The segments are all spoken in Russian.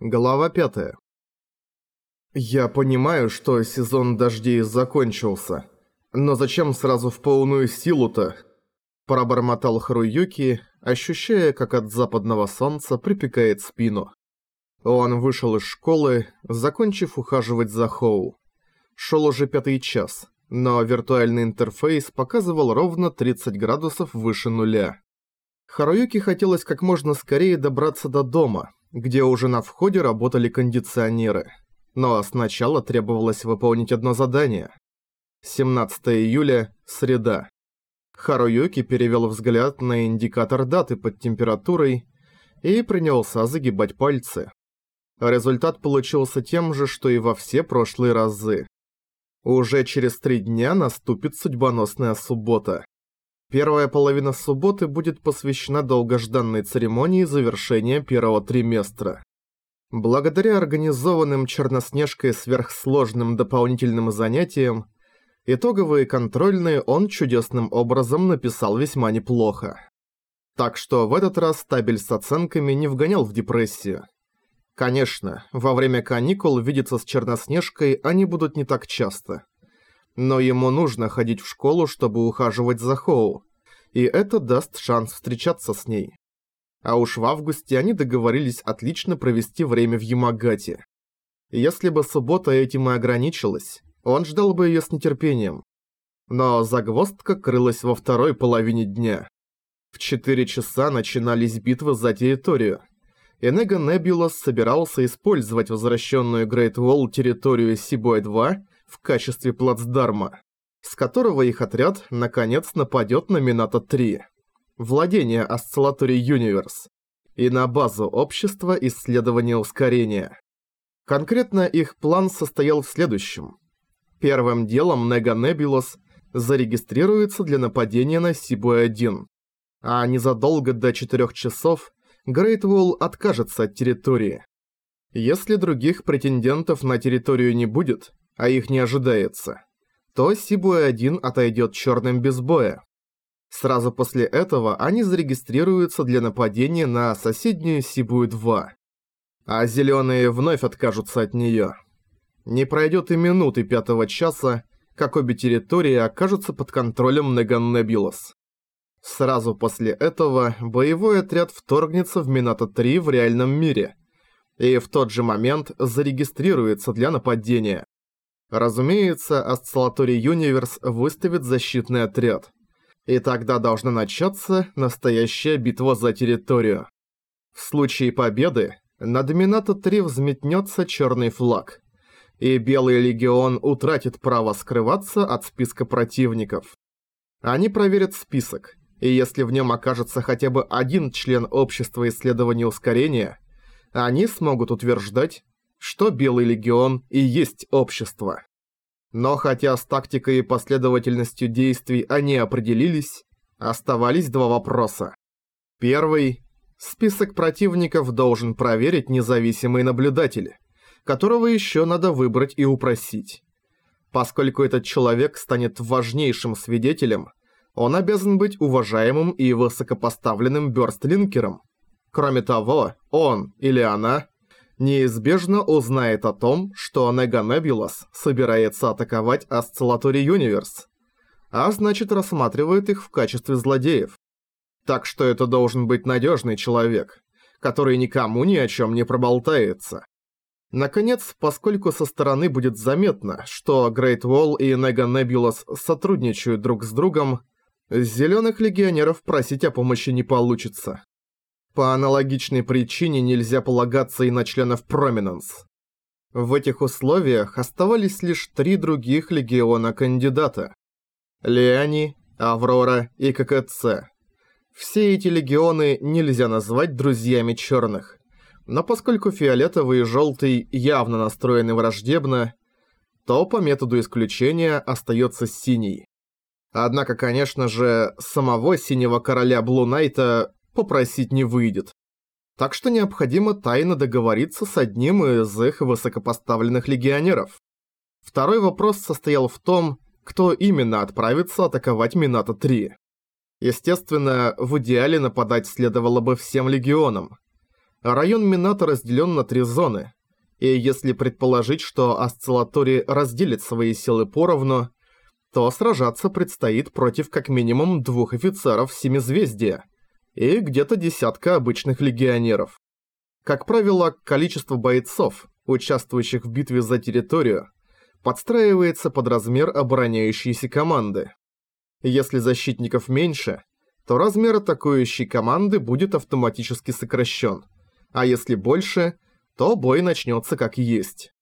Глава 5. Я понимаю, что сезон дождей закончился. Но зачем сразу в полную силу-то? Пробормотал Харуюки, ощущая, как от западного солнца припекает спину. Он вышел из школы, закончив ухаживать за Хоу. Шел уже пятый час, но виртуальный интерфейс показывал ровно 30 градусов выше нуля. Харуюки хотелось как можно скорее добраться до дома, где уже на входе работали кондиционеры. Но сначала требовалось выполнить одно задание. 17 июля, среда. Харуюки перевел взгляд на индикатор даты под температурой и принялся загибать пальцы. Результат получился тем же, что и во все прошлые разы. Уже через три дня наступит судьбоносная суббота. Первая половина субботы будет посвящена долгожданной церемонии завершения первого триместра. Благодаря организованным Черноснежкой сверхсложным дополнительным занятиям, итоговые контрольные он чудесным образом написал весьма неплохо. Так что в этот раз табель с оценками не вгонял в депрессию. Конечно, во время каникул видеться с Черноснежкой они будут не так часто. Но ему нужно ходить в школу, чтобы ухаживать за Хоу, и это даст шанс встречаться с ней. А уж в августе они договорились отлично провести время в Ямагате. Если бы суббота этим и ограничилась, он ждал бы её с нетерпением. Но загвоздка крылась во второй половине дня. В 4 часа начинались битвы за территорию. Энего Небулас собирался использовать возвращенную Грейт Уолл территорию Сибой-2 в качестве плацдарма, с которого их отряд наконец нападет на Минато-3, владение осциллаторий Юниверс, и на базу общества исследования ускорения. Конкретно их план состоял в следующем. Первым делом Нега Небулос зарегистрируется для нападения на Сибуэ-1, а незадолго до 4 часов Грейт Уолл откажется от территории. Если других претендентов на территорию не будет, а их не ожидается, то Сибуэ-1 отойдет черным без боя. Сразу после этого они зарегистрируются для нападения на соседнюю Сибуэ-2. А зеленые вновь откажутся от нее. Не пройдет и минуты пятого часа, как обе территории окажутся под контролем Неганнебилос. Сразу после этого боевой отряд вторгнется в Минато-3 в реальном мире и в тот же момент зарегистрируется для нападения. Разумеется, Осциллаторий Юниверс выставит защитный отряд. И тогда должна начаться настоящая битва за территорию. В случае победы на Домината-3 взметнется черный флаг, и Белый Легион утратит право скрываться от списка противников. Они проверят список, и если в нем окажется хотя бы один член общества исследования ускорения, они смогут утверждать, что Белый Легион и есть общество. Но хотя с тактикой и последовательностью действий они определились, оставались два вопроса. Первый. Список противников должен проверить независимый наблюдатель, которого еще надо выбрать и упросить. Поскольку этот человек станет важнейшим свидетелем, он обязан быть уважаемым и высокопоставленным бёрстлинкером. Кроме того, он или она неизбежно узнает о том, что Нега Небулас собирается атаковать Осциллатори Юниверс, а значит рассматривает их в качестве злодеев. Так что это должен быть надежный человек, который никому ни о чем не проболтается. Наконец, поскольку со стороны будет заметно, что Грейт Уолл и Нега Небулас сотрудничают друг с другом, зеленых легионеров просить о помощи не получится. По аналогичной причине нельзя полагаться и на членов Проминенс. В этих условиях оставались лишь три других легиона кандидата. Леони, Аврора и ККЦ. Все эти легионы нельзя назвать друзьями черных. Но поскольку фиолетовый и желтый явно настроены враждебно, то по методу исключения остается синий. Однако, конечно же, самого синего короля Блу Найта попросить не выйдет. Так что необходимо тайно договориться с одним из их высокопоставленных легионеров. Второй вопрос состоял в том, кто именно отправится атаковать Минато-3. Естественно, в идеале нападать следовало бы всем легионам. Район Минато разделен на три зоны, и если предположить, что Осциллатори разделит свои силы поровну, то сражаться предстоит против как минимум двух офицеров Семизвездия и где-то десятка обычных легионеров. Как правило, количество бойцов, участвующих в битве за территорию, подстраивается под размер обороняющейся команды. Если защитников меньше, то размер атакующей команды будет автоматически сокращен, а если больше, то бой начнется как есть.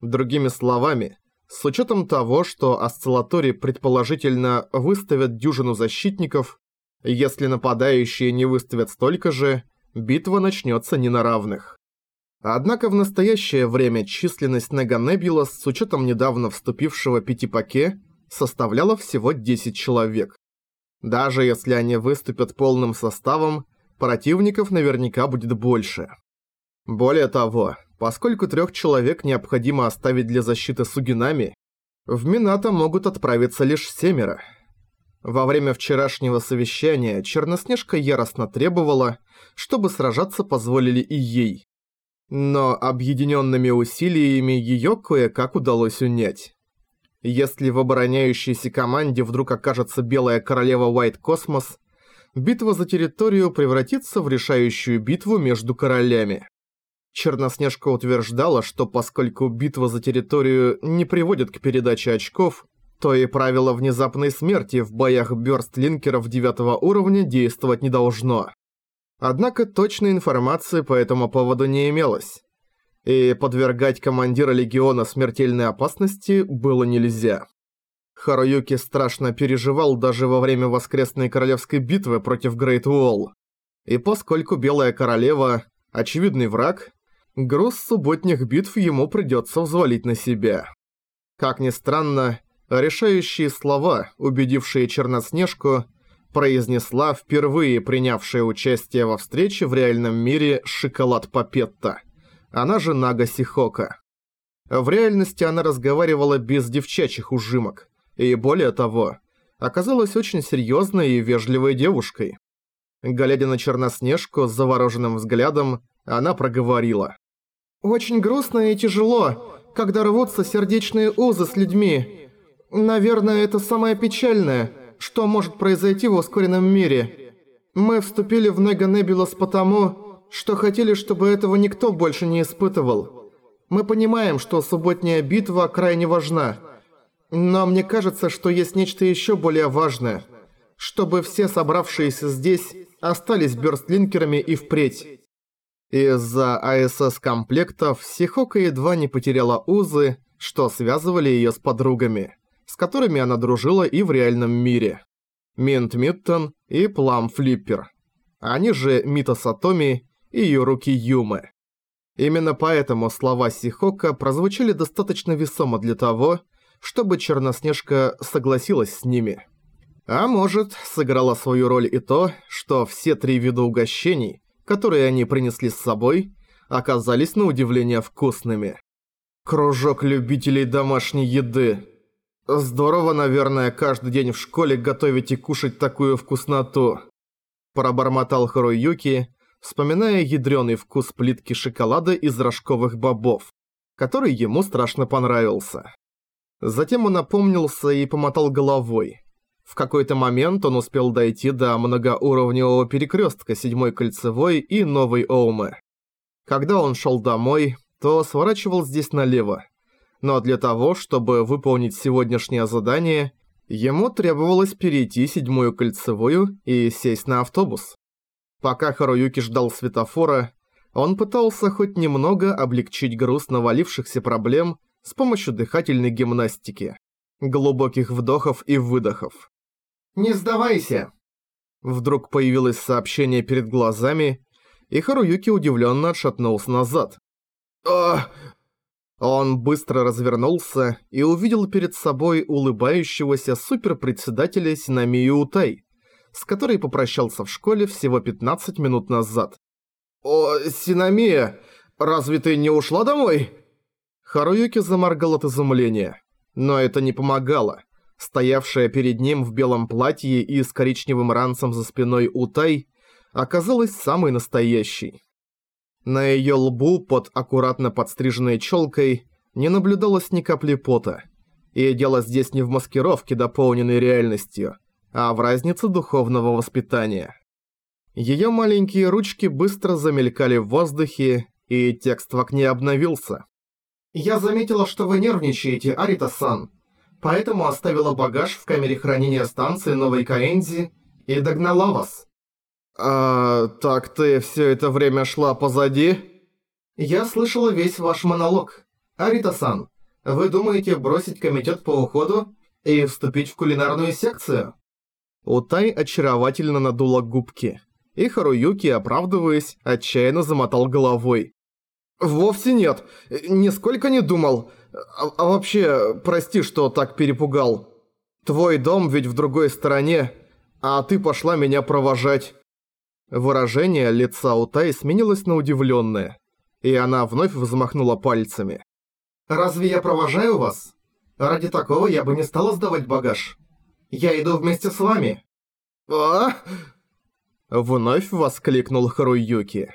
Другими словами, с учетом того, что осциллатори предположительно выставят дюжину защитников, если нападающие не выставят столько же, битва начнется не на равных. Однако в настоящее время численность Неганебулас с учетом недавно вступившего Пятипаке составляла всего 10 человек. Даже если они выступят полным составом, противников наверняка будет больше. Более того, поскольку трех человек необходимо оставить для защиты Сугинами, в Минато могут отправиться лишь семеро. Во время вчерашнего совещания Черноснежка яростно требовала, чтобы сражаться позволили и ей. Но объединенными усилиями ее кое-как удалось унять. Если в обороняющейся команде вдруг окажется Белая Королева Уайт Космос, битва за территорию превратится в решающую битву между королями. Черноснежка утверждала, что поскольку битва за территорию не приводит к передаче очков, то и правило внезапной смерти в боях бёрстлинкеров девятого уровня действовать не должно. Однако точной информации по этому поводу не имелось. И подвергать командира легиона смертельной опасности было нельзя. Харуюки страшно переживал даже во время воскресной королевской битвы против Грейт Уолл. И поскольку Белая Королева – очевидный враг, груз субботних битв ему придется взвалить на себя. Как ни странно, решающие слова, убедившие Черноснежку – произнесла впервые принявшая участие во встрече в реальном мире Шоколад Папетта, она же Нага Сихока. В реальности она разговаривала без девчачьих ужимок, и более того, оказалась очень серьезной и вежливой девушкой. Глядя на Черноснежку с завороженным взглядом, она проговорила. «Очень грустно и тяжело, когда рвутся сердечные узы с людьми. Наверное, это самое печальное – что может произойти в ускоренном мире. Мы вступили в Неганебулос потому, что хотели, чтобы этого никто больше не испытывал. Мы понимаем, что субботняя битва крайне важна. Но мне кажется, что есть нечто еще более важное. Чтобы все собравшиеся здесь остались бёрстлинкерами и впредь. Из-за АСС-комплектов Сихока едва не потеряла узы, что связывали её с подругами с которыми она дружила и в реальном мире. Минт Миттон и Плам Флиппер. Они же Мита Сатоми и Юруки Юмы. Именно поэтому слова Сихока прозвучали достаточно весомо для того, чтобы Черноснежка согласилась с ними. А может, сыграла свою роль и то, что все три вида угощений, которые они принесли с собой, оказались на удивление вкусными. Кружок любителей домашней еды. «Здорово, наверное, каждый день в школе готовить и кушать такую вкусноту», пробормотал Харуюки, вспоминая ядрёный вкус плитки шоколада из рожковых бобов, который ему страшно понравился. Затем он опомнился и помотал головой. В какой-то момент он успел дойти до многоуровневого перекрестка седьмой кольцевой и новой Оумы. Когда он шел домой, то сворачивал здесь налево, но для того, чтобы выполнить сегодняшнее задание, ему требовалось перейти седьмую кольцевую и сесть на автобус. Пока Харуюки ждал светофора, он пытался хоть немного облегчить груз навалившихся проблем с помощью дыхательной гимнастики, глубоких вдохов и выдохов. «Не сдавайся!» Вдруг появилось сообщение перед глазами, и Харуюки удивленно отшатнулся назад. «Ах, он быстро развернулся и увидел перед собой улыбающегося суперпредседателя Синамию Утай, с которой попрощался в школе всего 15 минут назад. «О, Синамия, разве ты не ушла домой?» Харуюки заморгал от изумления, но это не помогало. Стоявшая перед ним в белом платье и с коричневым ранцем за спиной Утай оказалась самой настоящей. На её лбу под аккуратно подстриженной челкой не наблюдалось ни капли пота. И дело здесь не в маскировке, дополненной реальностью, а в разнице духовного воспитания. Её маленькие ручки быстро замелькали в воздухе, и текст в окне обновился. «Я заметила, что вы нервничаете, Арита-сан, поэтому оставила багаж в камере хранения станции Новой Каэнзи и догнала вас». «А, так ты всё это время шла позади?» «Я слышала весь ваш монолог. Арита-сан, вы думаете бросить комитет по уходу и вступить в кулинарную секцию?» Утай очаровательно надула губки, и Харуюки, оправдываясь, отчаянно замотал головой. «Вовсе нет. Нисколько не думал. А, а вообще, прости, что так перепугал. Твой дом ведь в другой стороне, а ты пошла меня провожать». Выражение лица Утай сменилось на удивленное, и она вновь взмахнула пальцами. «Разве я провожаю вас? Ради такого я бы не стала сдавать багаж. Я иду вместе с вами». «А?» Вновь воскликнул Харуюки.